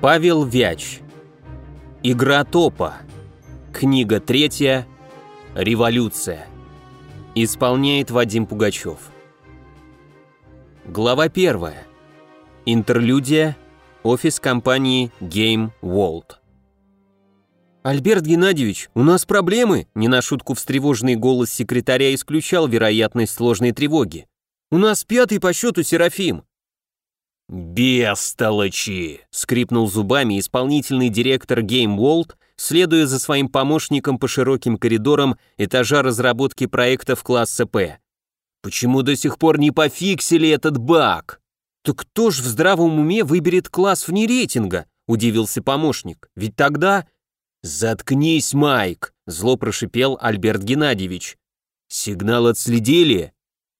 Павел Вяч. Игра топа. Книга третья. Революция. Исполняет Вадим Пугачев. Глава первая. Интерлюдия. Офис компании Game World. «Альберт Геннадьевич, у нас проблемы!» Не на шутку встревоженный голос секретаря исключал вероятность сложной тревоги. «У нас пятый по счету Серафим!» «Бестолочи!» — скрипнул зубами исполнительный директор Game World, следуя за своим помощником по широким коридорам этажа разработки проектов класса П. «Почему до сих пор не пофиксили этот баг?» «Так кто ж в здравом уме выберет класс вне рейтинга?» — удивился помощник. «Ведь тогда...» «Заткнись, Майк!» — зло прошипел Альберт Геннадьевич. «Сигнал отследили?»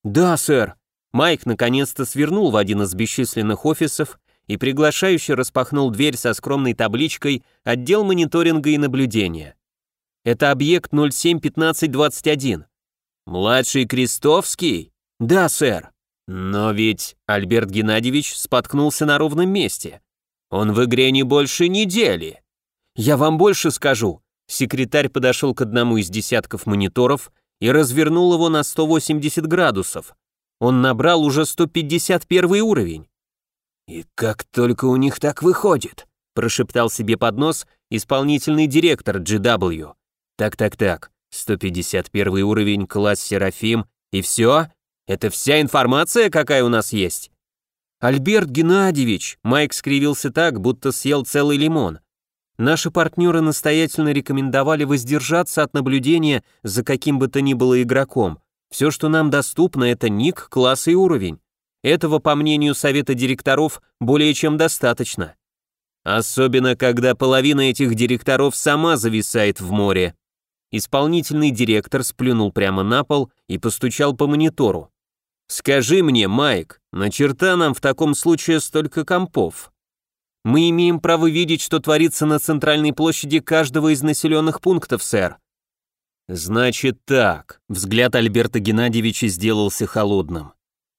«Да, сэр», Майк наконец-то свернул в один из бесчисленных офисов и приглашающе распахнул дверь со скромной табличкой «Отдел мониторинга и наблюдения». Это объект 071521. «Младший Крестовский?» «Да, сэр». «Но ведь Альберт Геннадьевич споткнулся на ровном месте. Он в игре не больше недели». «Я вам больше скажу». Секретарь подошел к одному из десятков мониторов и развернул его на 180 градусов. Он набрал уже 151 уровень. «И как только у них так выходит», прошептал себе под нос исполнительный директор GW. «Так-так-так, 151 уровень, класс Серафим, и все? Это вся информация, какая у нас есть?» «Альберт Геннадьевич», Майк скривился так, будто съел целый лимон. «Наши партнеры настоятельно рекомендовали воздержаться от наблюдения за каким бы то ни было игроком. Все, что нам доступно, это ник, класс и уровень. Этого, по мнению совета директоров, более чем достаточно. Особенно, когда половина этих директоров сама зависает в море. Исполнительный директор сплюнул прямо на пол и постучал по монитору. «Скажи мне, Майк, на черта нам в таком случае столько компов?» «Мы имеем право видеть, что творится на центральной площади каждого из населенных пунктов, сэр», «Значит так», — взгляд Альберта Геннадьевича сделался холодным.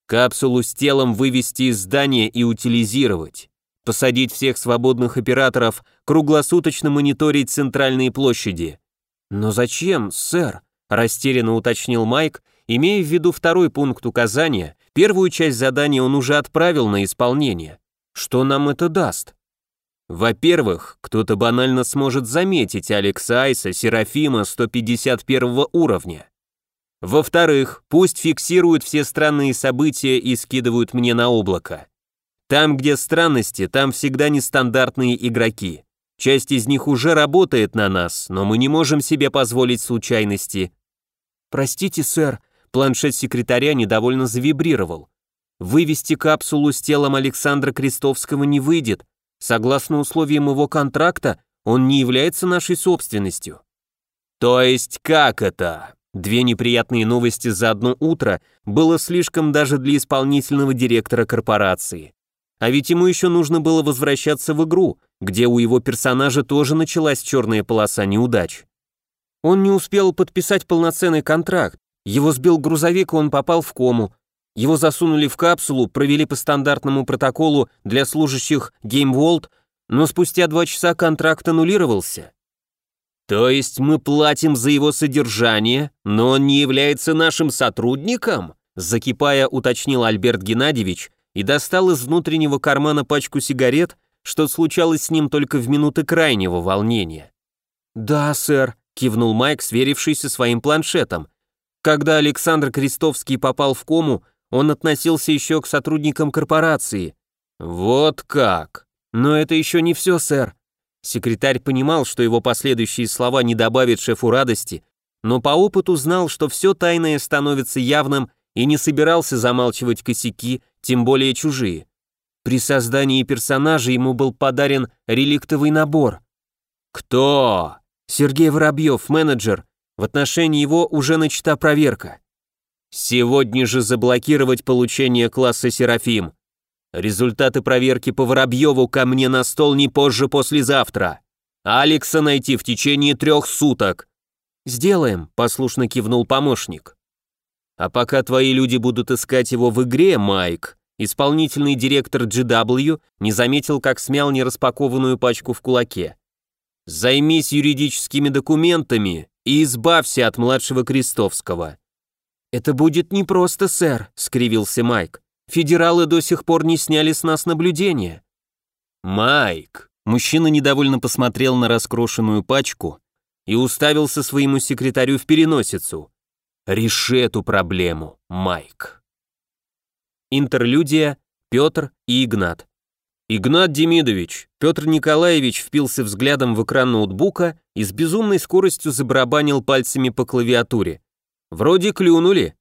«Капсулу с телом вывести из здания и утилизировать. Посадить всех свободных операторов, круглосуточно мониторить центральные площади». «Но зачем, сэр?» — растерянно уточнил Майк, имея в виду второй пункт указания, первую часть задания он уже отправил на исполнение. «Что нам это даст?» Во-первых, кто-то банально сможет заметить Алекса Айса Серафима 151 уровня. Во-вторых, пусть фиксируют все странные события и скидывают мне на облако. Там, где странности, там всегда нестандартные игроки. Часть из них уже работает на нас, но мы не можем себе позволить случайности. Простите, сэр, планшет секретаря недовольно завибрировал. Вывести капсулу с телом Александра Крестовского не выйдет, Согласно условиям его контракта, он не является нашей собственностью. То есть как это? Две неприятные новости за одно утро было слишком даже для исполнительного директора корпорации. А ведь ему еще нужно было возвращаться в игру, где у его персонажа тоже началась черная полоса неудач. Он не успел подписать полноценный контракт. Его сбил грузовик, и он попал в кому. Его засунули в капсулу, провели по стандартному протоколу для служащих Game World, но спустя два часа контракт аннулировался. То есть мы платим за его содержание, но он не является нашим сотрудником? Закипая, уточнил Альберт Геннадьевич и достал из внутреннего кармана пачку сигарет, что случалось с ним только в минуты крайнего волнения. «Да, сэр», — кивнул Майк, сверившийся своим планшетом. «Когда Александр Крестовский попал в кому, он относился еще к сотрудникам корпорации. Вот как. Но это еще не все, сэр. Секретарь понимал, что его последующие слова не добавят шефу радости, но по опыту знал, что все тайное становится явным и не собирался замалчивать косяки, тем более чужие. При создании персонажа ему был подарен реликтовый набор. «Кто?» Сергей Воробьев, менеджер. В отношении его уже начата проверка. Сегодня же заблокировать получение класса Серафим. Результаты проверки по Воробьеву ко мне на стол не позже послезавтра. Алекса найти в течение трех суток. «Сделаем», — послушно кивнул помощник. «А пока твои люди будут искать его в игре, Майк», исполнительный директор GW не заметил, как смял нераспакованную пачку в кулаке. «Займись юридическими документами и избавься от младшего Крестовского». «Это будет непросто, сэр», — скривился Майк. «Федералы до сих пор не сняли с нас наблюдение». «Майк», — мужчина недовольно посмотрел на раскрошенную пачку и уставился своему секретарю в переносицу. «Реши эту проблему, Майк». Интерлюдия, Петр и Игнат. Игнат Демидович, Петр Николаевич впился взглядом в экран ноутбука и с безумной скоростью забарабанил пальцами по клавиатуре. Вроде клюнули.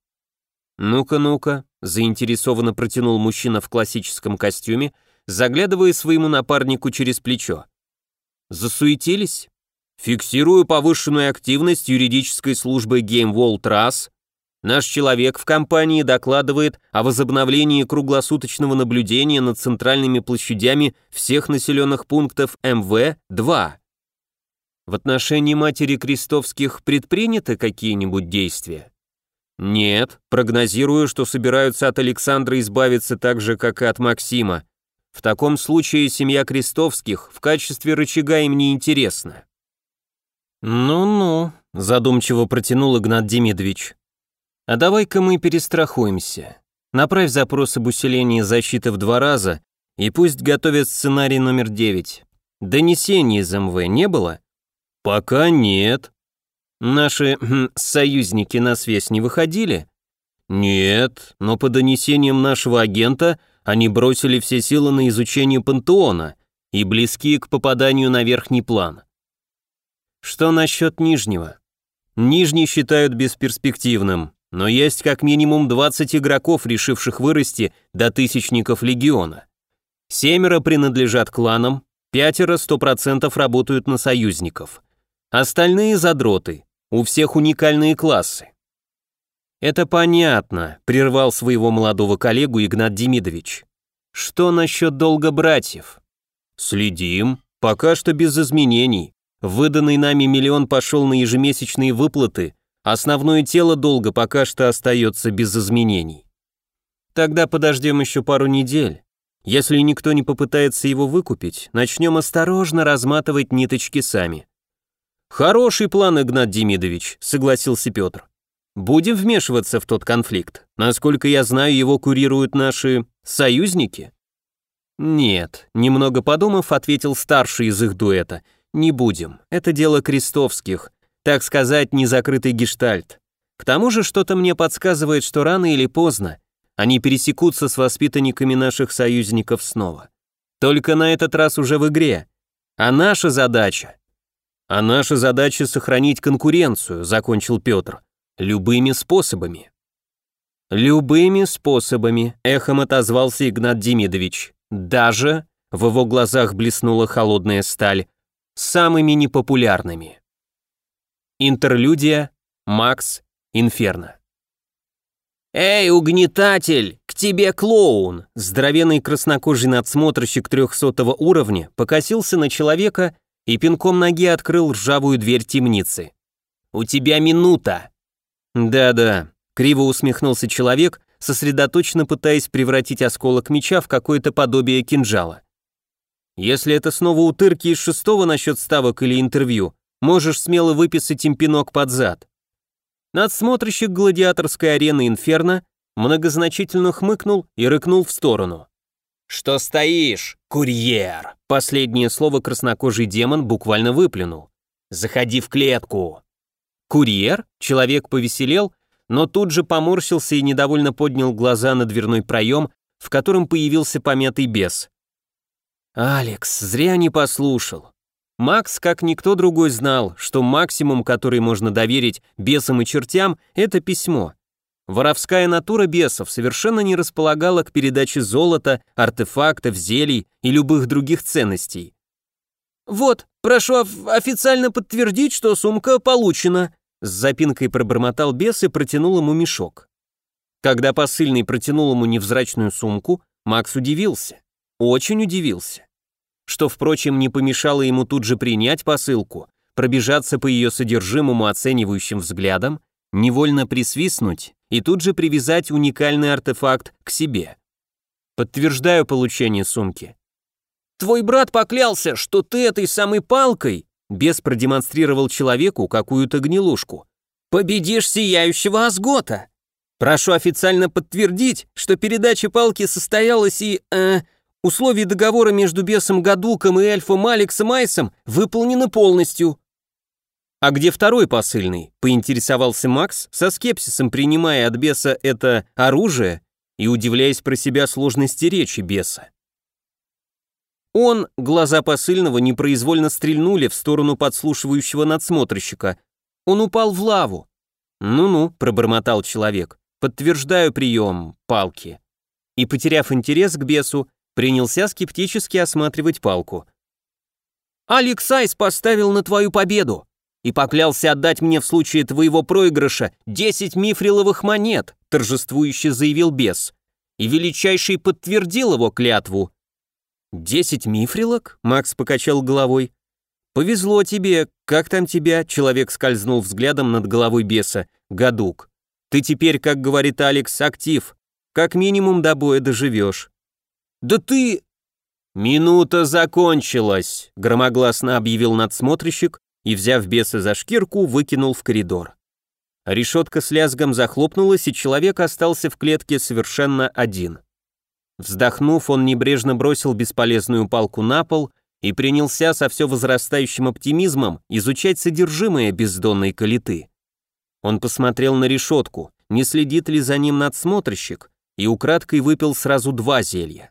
Ну-ка, ну-ка, заинтересованно протянул мужчина в классическом костюме, заглядывая своему напарнику через плечо. Засуетились? Фиксирую повышенную активность юридической службы GameWall Trust. Наш человек в компании докладывает о возобновлении круглосуточного наблюдения над центральными площадями всех населенных пунктов МВ-2. В отношении матери Крестовских предприняты какие-нибудь действия? Нет, прогнозирую, что собираются от Александра избавиться так же, как и от Максима. В таком случае семья Крестовских в качестве рычага им не интересна. «Ну-ну», — задумчиво протянул Игнат Демидович. «А давай-ка мы перестрахуемся. Направь запрос об усилении защиты в два раза, и пусть готовят сценарий номер девять. Донесений из МВ не было?» «Пока нет». «Наши хм, союзники на связь не выходили?» «Нет, но по донесениям нашего агента они бросили все силы на изучение пантеона и близки к попаданию на верхний план». «Что насчет нижнего?» «Нижний считают бесперспективным, но есть как минимум 20 игроков, решивших вырасти до тысячников легиона. Семеро принадлежат кланам, пятеро 100% работают на союзников. Остальные задроты, у всех уникальные классы. Это понятно, прервал своего молодого коллегу Игнат Демидович. Что насчет долга братьев? Следим, пока что без изменений. Выданный нами миллион пошел на ежемесячные выплаты, основное тело долга пока что остается без изменений. Тогда подождем еще пару недель. Если никто не попытается его выкупить, начнем осторожно разматывать ниточки сами. «Хороший план, Игнат Демидович», — согласился Петр. «Будем вмешиваться в тот конфликт. Насколько я знаю, его курируют наши союзники». «Нет», — немного подумав, ответил старший из их дуэта. «Не будем. Это дело крестовских. Так сказать, незакрытый гештальт. К тому же что-то мне подсказывает, что рано или поздно они пересекутся с воспитанниками наших союзников снова. Только на этот раз уже в игре. А наша задача а наша задача сохранить конкуренцию, закончил Петр. Любыми способами. Любыми способами, эхом отозвался Игнат Демидович. Даже, в его глазах блеснула холодная сталь, самыми непопулярными. Интерлюдия, Макс, Инферно. «Эй, угнетатель, к тебе клоун!» Здоровенный краснокожий надсмотрщик трехсотого уровня покосился на человека, и пинком ноги открыл ржавую дверь темницы. «У тебя минута!» «Да-да», — криво усмехнулся человек, сосредоточенно пытаясь превратить осколок меча в какое-то подобие кинжала. «Если это снова утырки из шестого насчет ставок или интервью, можешь смело выписать им пинок под зад». Надсмотрщик гладиаторской арены Инферно многозначительно хмыкнул и рыкнул в сторону. «Что стоишь, курьер?» Последнее слово краснокожий демон буквально выплюнул. «Заходи в клетку!» «Курьер?» Человек повеселел, но тут же поморщился и недовольно поднял глаза на дверной проем, в котором появился помятый бес. «Алекс, зря не послушал. Макс, как никто другой, знал, что максимум, который можно доверить бесам и чертям, это письмо. Воровская натура бесов совершенно не располагала к передаче золота, артефактов, зелий и любых других ценностей. «Вот, прошу официально подтвердить, что сумка получена», с запинкой пробормотал бес и протянул ему мешок. Когда посыльный протянул ему невзрачную сумку, Макс удивился. Очень удивился. Что, впрочем, не помешало ему тут же принять посылку, пробежаться по ее содержимому оценивающим взглядом, невольно присвистнуть и тут же привязать уникальный артефакт к себе. Подтверждаю получение сумки. Твой брат поклялся, что ты этой самой палкой, бес продемонстрировал человеку какую-то гнилушку, победишь сияющего Асгота. Прошу официально подтвердить, что передача палки состоялась и, э, условия договора между бесом Гадуком и эльфом Алексом Айсом выполнены полностью. А где второй посыльный? Поинтересовался Макс, со скепсисом принимая от беса это оружие и удивляясь про себя сложности речи беса. Он, глаза посыльного непроизвольно стрельнули в сторону подслушивающего надсмотрщика. Он упал в лаву. «Ну-ну», — пробормотал человек, — «подтверждаю прием, палки». И, потеряв интерес к бесу, принялся скептически осматривать палку. «Алексайс поставил на твою победу и поклялся отдать мне в случае твоего проигрыша 10 мифриловых монет», торжествующе заявил бес. И величайший подтвердил его клятву. «Десять мифрилок?» — Макс покачал головой. «Повезло тебе. Как там тебя?» — человек скользнул взглядом над головой беса. «Гадук. Ты теперь, как говорит Алекс, актив. Как минимум до боя доживешь». «Да ты...» «Минута закончилась», — громогласно объявил надсмотрщик и, взяв беса за шкирку, выкинул в коридор. Решетка с лязгом захлопнулась, и человек остался в клетке совершенно один. Вздохнув, он небрежно бросил бесполезную палку на пол и принялся со все возрастающим оптимизмом изучать содержимое бездонной калиты. Он посмотрел на решетку, не следит ли за ним надсмотрщик, и украдкой выпил сразу два зелья.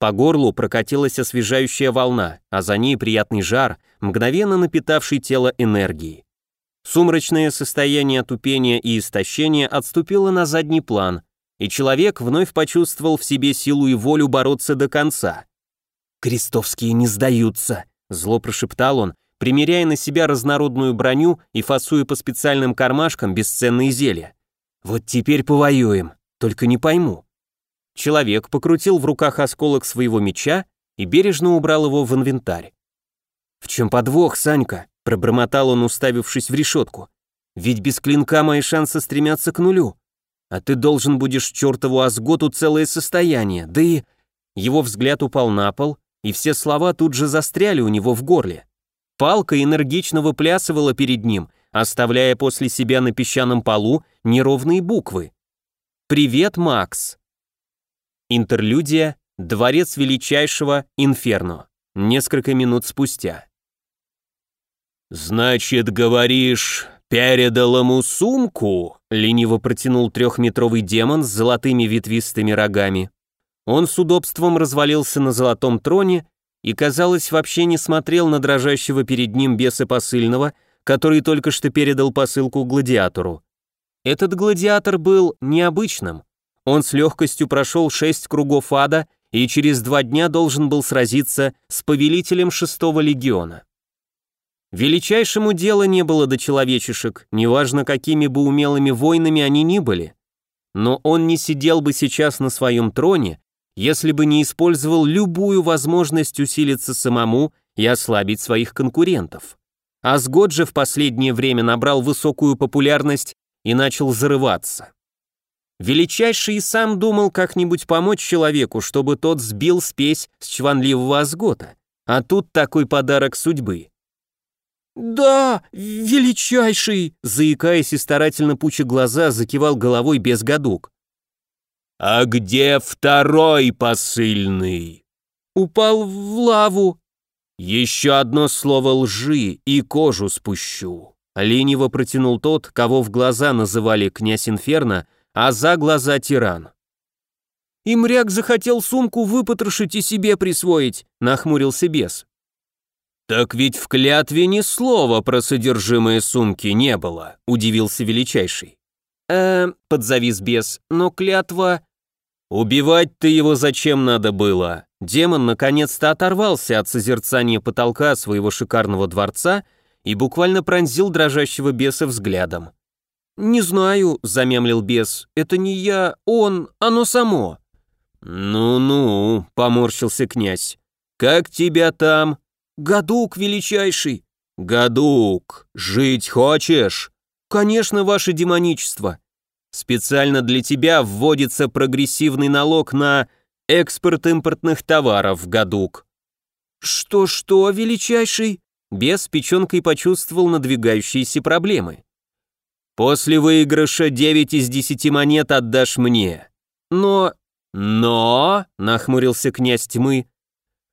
По горлу прокатилась освежающая волна, а за ней приятный жар, мгновенно напитавший тело энергией. Сумрачное состояние тупения и истощения отступило на задний план, и человек вновь почувствовал в себе силу и волю бороться до конца. «Крестовские не сдаются», — зло прошептал он, примеряя на себя разнородную броню и фасуя по специальным кармашкам бесценные зелья. «Вот теперь повоюем, только не пойму». Человек покрутил в руках осколок своего меча и бережно убрал его в инвентарь. «В чем подвох, Санька?» — пробормотал он, уставившись в решетку. «Ведь без клинка мои шансы стремятся к нулю а ты должен будешь чертову Асготу целое состояние, да и...» Его взгляд упал на пол, и все слова тут же застряли у него в горле. Палка энергично выплясывала перед ним, оставляя после себя на песчаном полу неровные буквы. «Привет, Макс!» Интерлюдия «Дворец величайшего Инферно». Несколько минут спустя. «Значит, говоришь, передал ему сумку?» Лениво протянул трехметровый демон с золотыми ветвистыми рогами. Он с удобством развалился на золотом троне и, казалось, вообще не смотрел на дрожащего перед ним беса посыльного, который только что передал посылку гладиатору. Этот гладиатор был необычным. Он с легкостью прошел шесть кругов ада и через два дня должен был сразиться с повелителем шестого легиона. Величайшему дела не было до человечешек, неважно, какими бы умелыми воинами они ни были. Но он не сидел бы сейчас на своем троне, если бы не использовал любую возможность усилиться самому и ослабить своих конкурентов. Асгод же в последнее время набрал высокую популярность и начал зарываться. Величайший сам думал как-нибудь помочь человеку, чтобы тот сбил спесь с чванливого Асгота, а тут такой подарок судьбы. «Да, величайший!» Заикаясь и старательно пуча глаза, закивал головой без годук. «А где второй посыльный?» «Упал в лаву». «Еще одно слово лжи и кожу спущу», — лениво протянул тот, кого в глаза называли князь Инферно, а за глаза тиран. «Имряк захотел сумку выпотрошить и себе присвоить», — нахмурился бес. «Так ведь в клятве ни слова про содержимое сумки не было», — удивился Величайший. «Эм», — подзавис бес, — «но клятва...» «Убивать-то его зачем надо было?» Демон наконец-то оторвался от созерцания потолка своего шикарного дворца и буквально пронзил дрожащего беса взглядом. «Не знаю», — замямлил бес, — «это не я, он, оно само». «Ну-ну», — поморщился князь, — «как тебя там?» «Гадук величайший!» «Гадук, жить хочешь?» «Конечно, ваше демоничество!» «Специально для тебя вводится прогрессивный налог на...» Экспорт импортных товаров, гадук. Что-что, величайший? Бес печенкой почувствовал надвигающиеся проблемы. После выигрыша 9 из 10 монет отдашь мне. Но... Но... Нахмурился князь тьмы.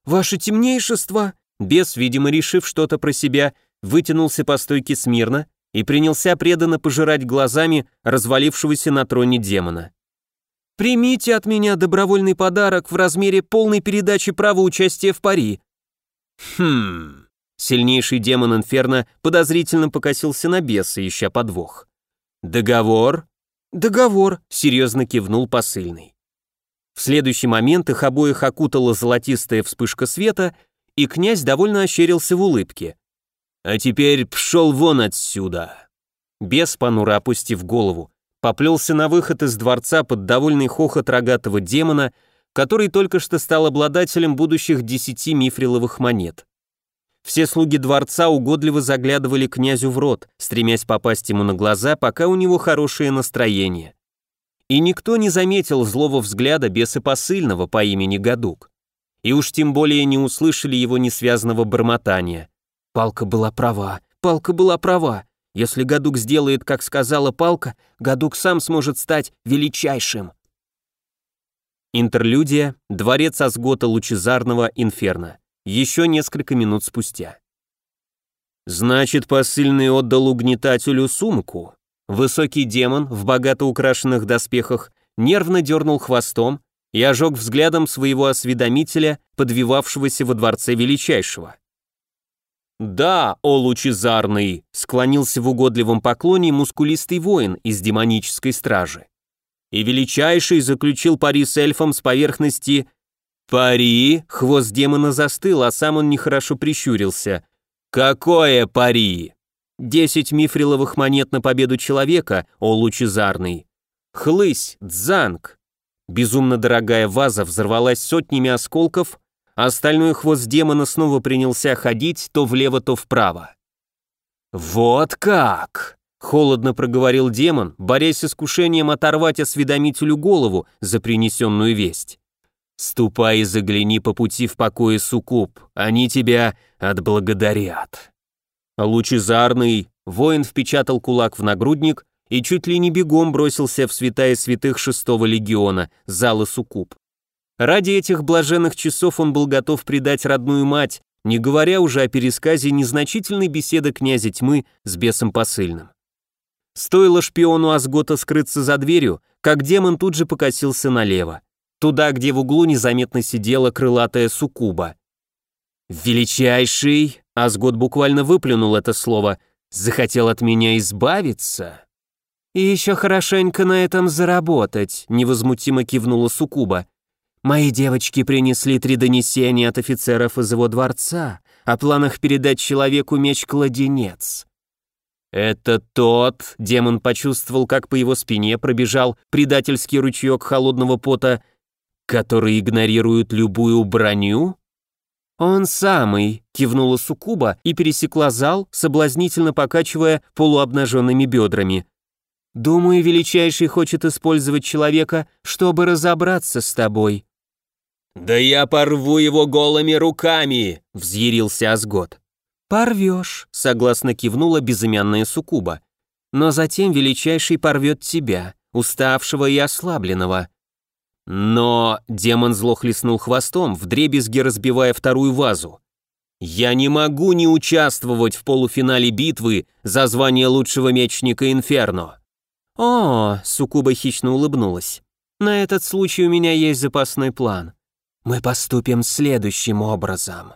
Ваше темнейшество... Бес, видимо, решив что-то про себя, вытянулся по стойке смирно и принялся преданно пожирать глазами развалившегося на троне демона. «Примите от меня добровольный подарок в размере полной передачи права участия в пари». «Хм...» Сильнейший демон Инферно подозрительно покосился на беса, ища подвох. «Договор?» «Договор», — серьезно кивнул посыльный. В следующий момент их обоих окутала золотистая вспышка света, и князь довольно ощерился в улыбке. «А теперь пшел вон отсюда!» Бес, понуро опустив голову, поплелся на выход из дворца под довольный хохот рогатого демона, который только что стал обладателем будущих десяти мифриловых монет. Все слуги дворца угодливо заглядывали князю в рот, стремясь попасть ему на глаза, пока у него хорошее настроение. И никто не заметил злого взгляда беса посыльного по имени Гадук. И уж тем более не услышали его несвязного бормотания. Палка была права, Палка была права. Если Гадук сделает, как сказала Палка, Гадук сам сможет стать величайшим. Интерлюдия, дворец Асгота Лучезарного, Инферно еще несколько минут спустя. Значит, посыльный отдал угнетателю сумку. Высокий демон в богато украшенных доспехах нервно дернул хвостом и ожег взглядом своего осведомителя, подвивавшегося во дворце величайшего. «Да, о лучезарный!» — склонился в угодливом поклоне мускулистый воин из демонической стражи. И величайший заключил пари с эльфом с поверхности «Пари?» — хвост демона застыл, а сам он нехорошо прищурился. «Какое пари?» «Десять мифриловых монет на победу человека, о лучезарный!» «Хлысь, дзанг!» Безумно дорогая ваза взорвалась сотнями осколков, а остальной хвост демона снова принялся ходить то влево, то вправо. «Вот как!» — холодно проговорил демон, борясь с искушением оторвать осведомителю голову за принесенную весть. Ступай и загляни по пути в покое суккуб, они тебя отблагодарят. Лучезарный воин впечатал кулак в нагрудник и чуть ли не бегом бросился в святая святых шестого легиона, залы суккуб. Ради этих блаженных часов он был готов предать родную мать, не говоря уже о пересказе незначительной беседы князя тьмы с бесом посыльным. Стоило шпиону Асгота скрыться за дверью, как демон тут же покосился налево туда, где в углу незаметно сидела крылатая суккуба. «Величайший!» — Асгот буквально выплюнул это слово. «Захотел от меня избавиться?» «И еще хорошенько на этом заработать», — невозмутимо кивнула суккуба. «Мои девочки принесли три донесения от офицеров из его дворца о планах передать человеку меч-кладенец». «Это тот...» — демон почувствовал, как по его спине пробежал предательский ручеек холодного пота которые игнорируют любую броню? Он самый, кивнула Сукуба и пересекла зал, соблазнительно покачивая полуобнаженными бедрами. Думаю, величайший хочет использовать человека, чтобы разобраться с тобой. Да я порву его голыми руками, взъярился Асгот. Порвешь, согласно кивнула безымянная Сукуба. Но затем величайший порвет тебя, уставшего и ослабленного. Но демон зло хлестнул хвостом, вдребезги разбивая вторую вазу. «Я не могу не участвовать в полуфинале битвы за звание лучшего мечника Инферно». «О!» — Сукуба хищно улыбнулась. «На этот случай у меня есть запасной план. Мы поступим следующим образом».